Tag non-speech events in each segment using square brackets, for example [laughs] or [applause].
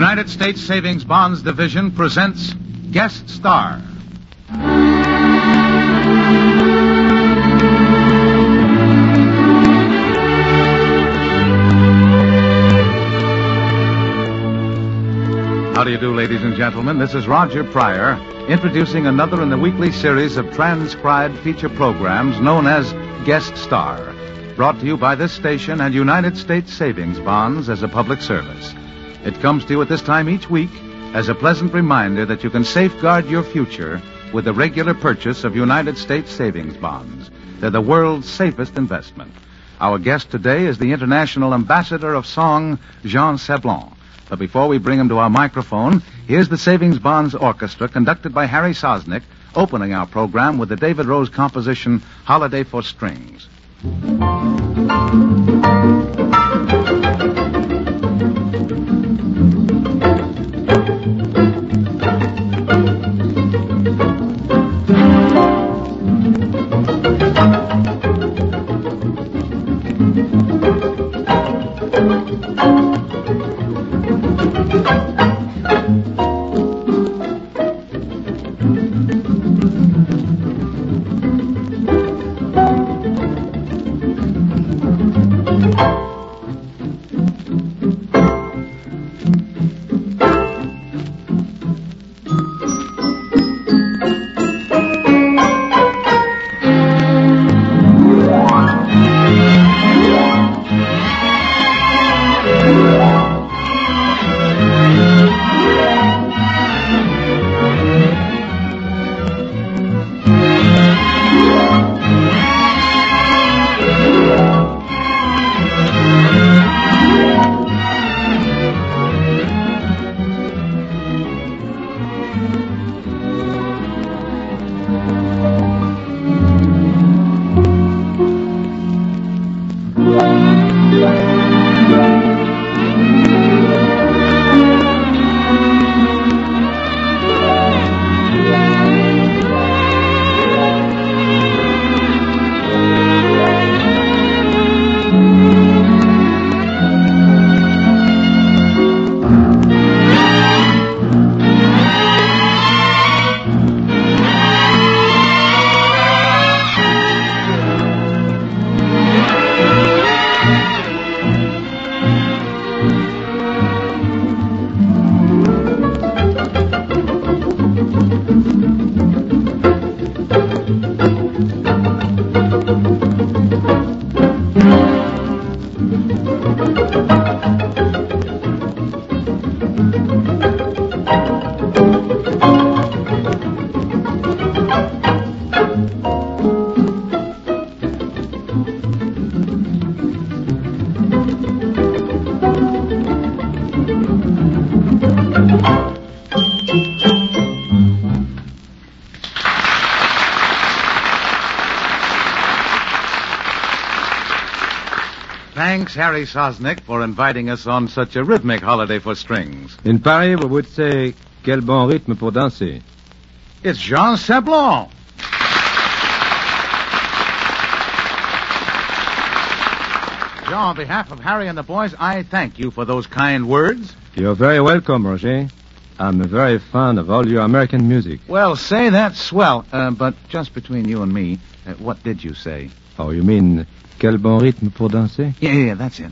United States Savings Bonds Division presents Guest Star. How do you do, ladies and gentlemen? This is Roger Pryor, introducing another in the weekly series of transcribed feature programs known as Guest Star, brought to you by this station and United States Savings Bonds as a public service. It comes to you at this time each week as a pleasant reminder that you can safeguard your future with the regular purchase of United States Savings Bonds. They're the world's safest investment. Our guest today is the International Ambassador of Song, Jean Sablon. But before we bring him to our microphone, here's the Savings Bonds Orchestra conducted by Harry Sosnick, opening our program with the David Rose composition Holiday for Strings. Thanks, Harry Sosnick, for inviting us on such a rhythmic holiday for strings. In Paris, we would say, quel bon rythme pour danser. It's Jean Sablon. Jean, on behalf of Harry and the boys, I thank you for those kind words. You're very welcome, Roger. I'm very fond of all your American music. Well, say that's swell. Uh, but just between you and me, uh, what did you say? Oh, you mean, quel bon rythme pour danser? Yeah, yeah, that's it.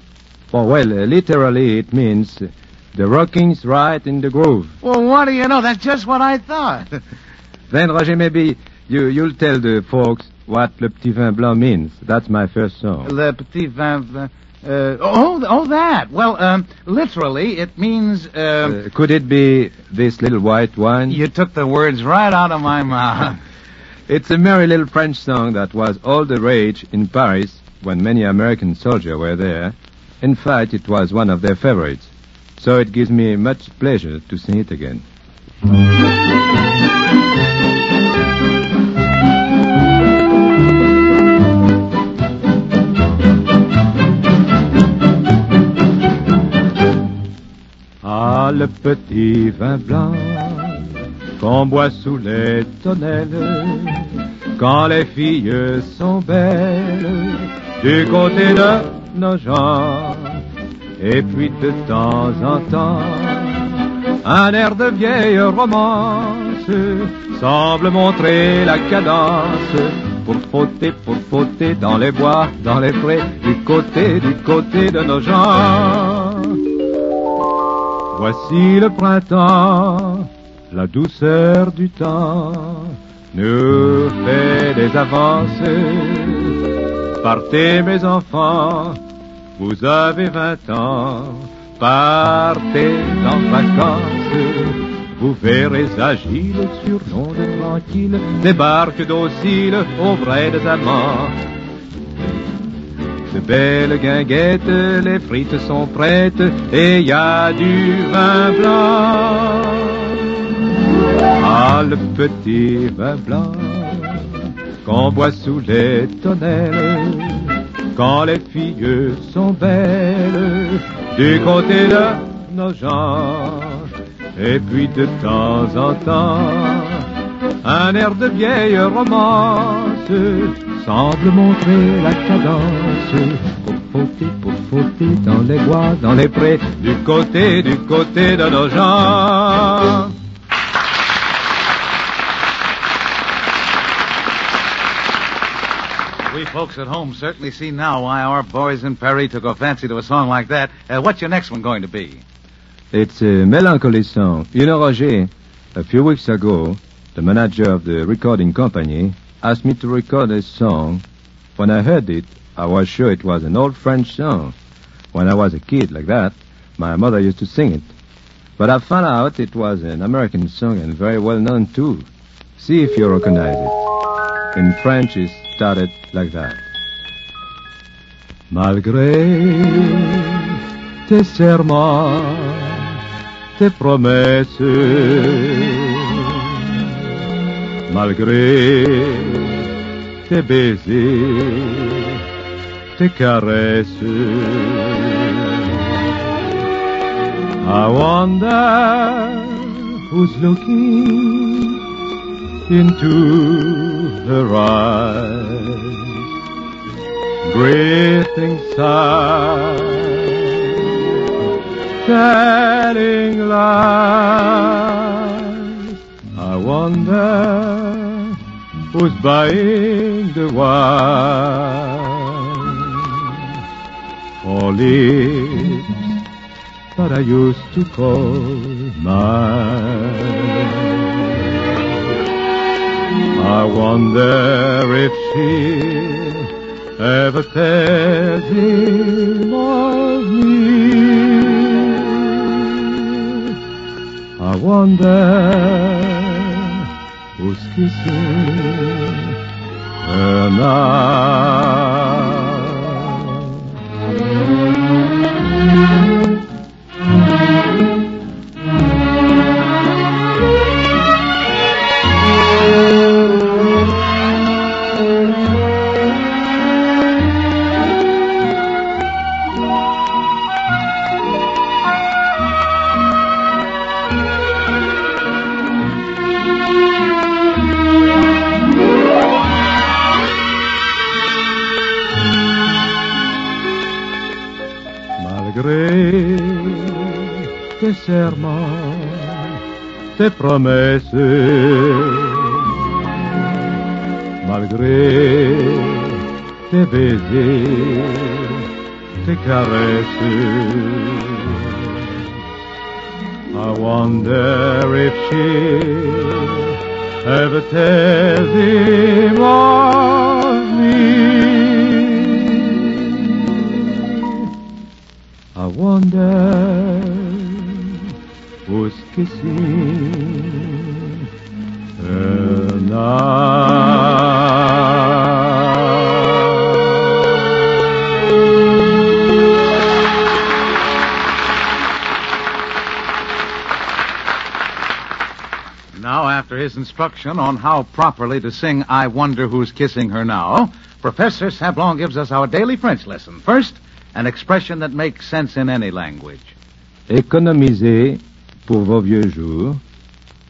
Oh, well, uh, literally it means uh, the rocking's right in the groove. Well, what do you know? That's just what I thought. [laughs] Then, Roger, maybe you, you'll tell the folks what Le Petit Vin Blanc means. That's my first song. Le petit vin. vin uh, oh, oh, that. Well, um, literally, it means. Um, Uh, could it be this little white wine? you took the words right out of my mouth. [laughs] It's a merry little French song that was all the rage in Paris when many American soldiers were there. In fact, it was one of their favorites. So it gives me much pleasure to sing it again. Le petit vin blanc qu'on boit sous les tonnelles quand les filles sont belles du côté de nos gens. Et puis de temps en temps, Un air de vieille romance semble montrer la cadence pour frotter, pour frotter dans les bois, dans les prés, du côté, du côté de nos gens. Voici le printemps, la douceur du temps nous fait des avancées. Partez mes enfants, vous avez vingt ans, partez en vacances. Vous verrez agile sur l'onde tranquille, des barques dociles au vrai des amants. De belles guinguettes, les frites sont prêtes et y a du vin blanc. Ah, le petit vin blanc qu'on boit sous les tonnelles quand les filles sont belles du côté de nos gens. Et puis de temps en temps, un air de vieille romance semble montrer la cadence pour fauter, pour fauter dans les bois, dans les prés, du côté, du côté de Nogent. We folks at home certainly see now why our boys in Paris took a fancy to a song like that. Uh, what's your next one going to be? It's a melancholy song. You know, Roger, a few weeks ago, the manager of the recording company asked me to record a song. When I heard it, I was sure it was an old French song. When I was a kid like that, my mother used to sing it. But I found out it was an American song and very well known too. See if you recognize it. In French, it started like that. Malgré tes serments, tes promesses, malgré tes baisers, tes caresses. I wonder who's looking into her eyes, breathing sighs, telling lies. I wonder who's buying the wine for lips that I used to call mine. I wonder if she ever tells of me. I wonder who's kissing her now. Promesses, malgré tes baisers, tes caresses. I wonder if she ever tells him of me. I wonder who's kissing her Now, after his instruction on how properly to sing I Wonder Who's Kissing Her Now, Professor Sablon gives us our daily French lesson. First, an expression that makes sense in any language. Économisez pour vos vieux jours,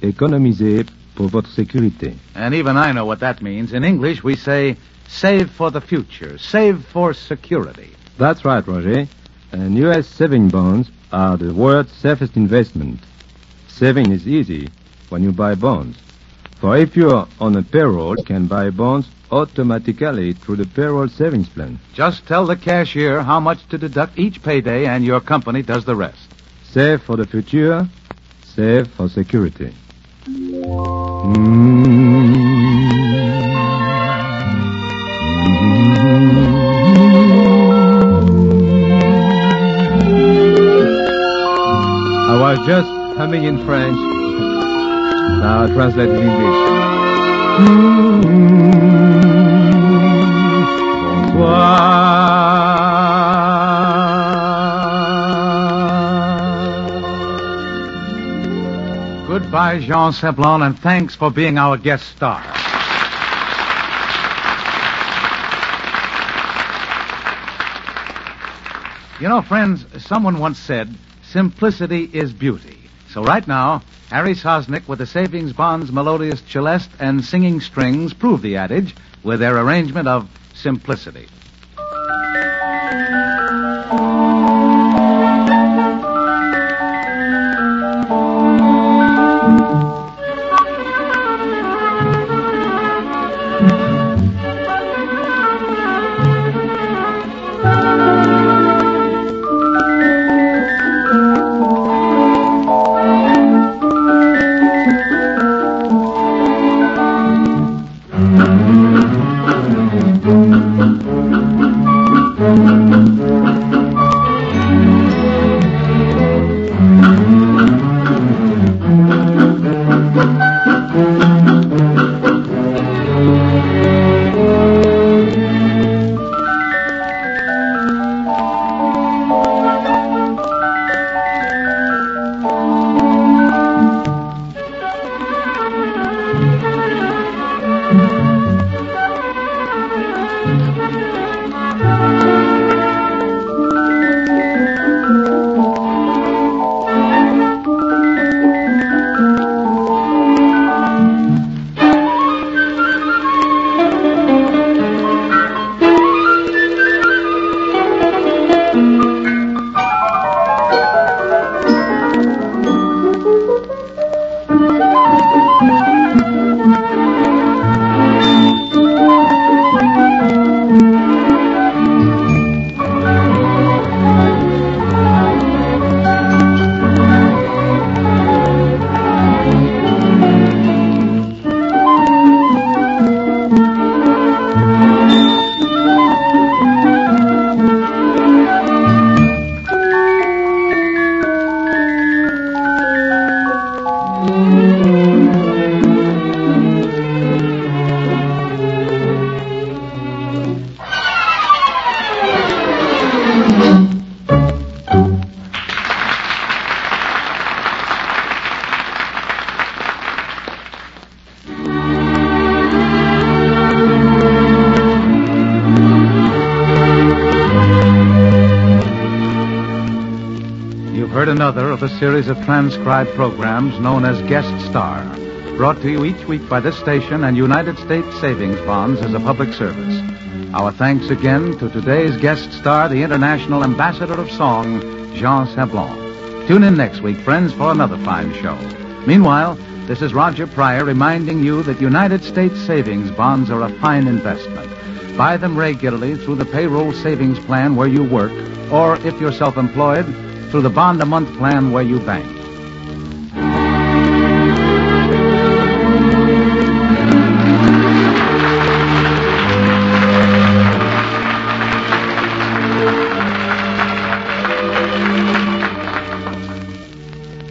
économisez pour votre sécurité. And even I know what that means. In English, we say save for the future, save for security. That's right, Roger. And U.S. saving bonds are the world's safest investment. Saving is easy when you buy bonds. For if you're on a payroll, you can buy bonds automatically through the payroll savings plan. Just tell the cashier how much to deduct each payday, and your company does the rest. Save for the future, save for security. Mm. I was just humming in French. Now I'll translate in English. Mm. Goodbye, Jean Sablon, and thanks for being our guest star. You know, friends, someone once said, simplicity is beauty. So right now, Harry Sosnick with the Savings Bonds melodious celeste and singing strings prove the adage with their arrangement of simplicity. Another of a series of transcribed programs known as Guest Star, brought to you each week by this station and United States Savings Bonds as a public service. Our thanks again to today's guest star, the international ambassador of song, Jean Sablon. Tune in next week, friends, for another fine show. Meanwhile, this is Roger Pryor reminding you that United States savings bonds are a fine investment. Buy them regularly through the payroll savings plan where you work, or if you're self employed, through the bond a month plan where you bank.